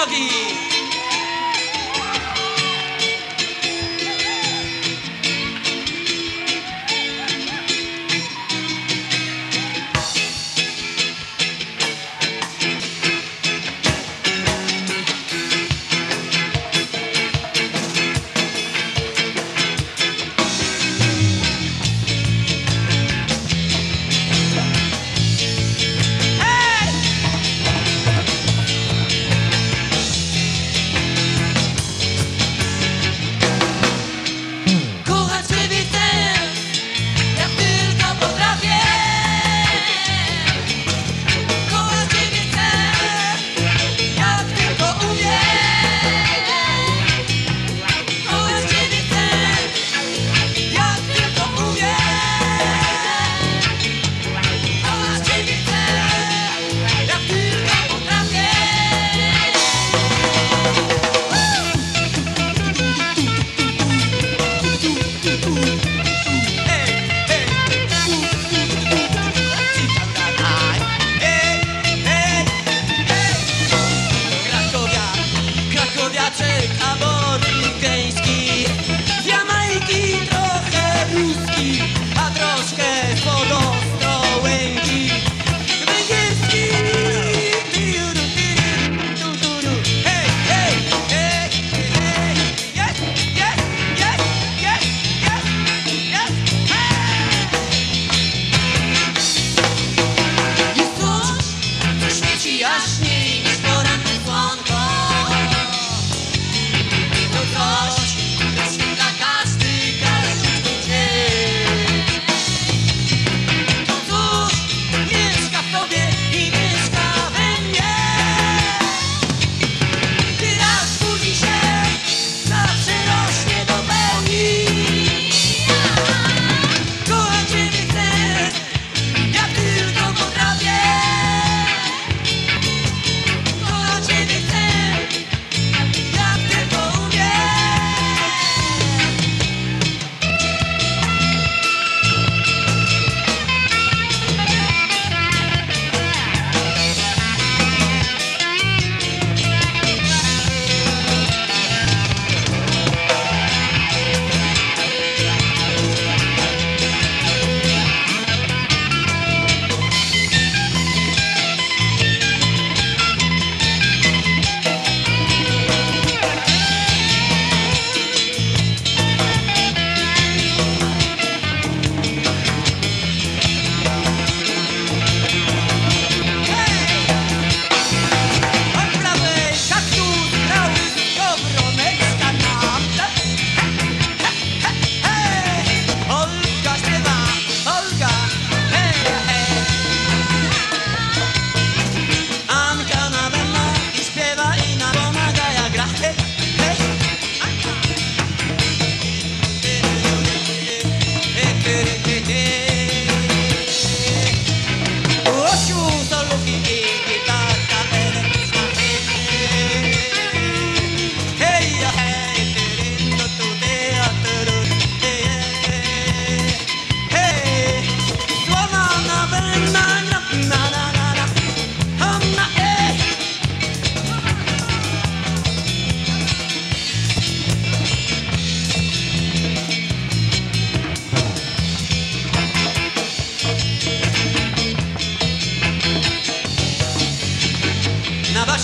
Nagi.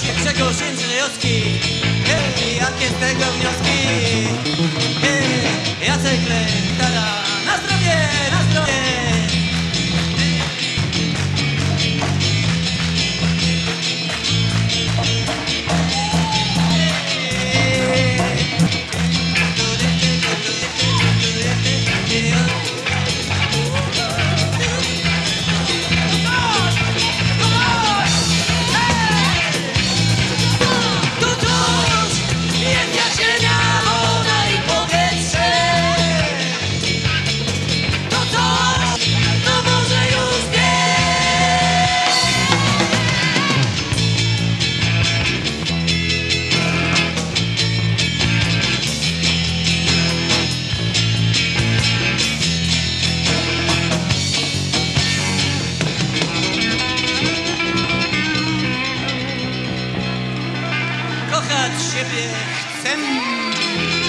się Grzegorz Jędrzejowski Hej, jakie z tego wnioski? Hej, Jacek Lentara ciebie.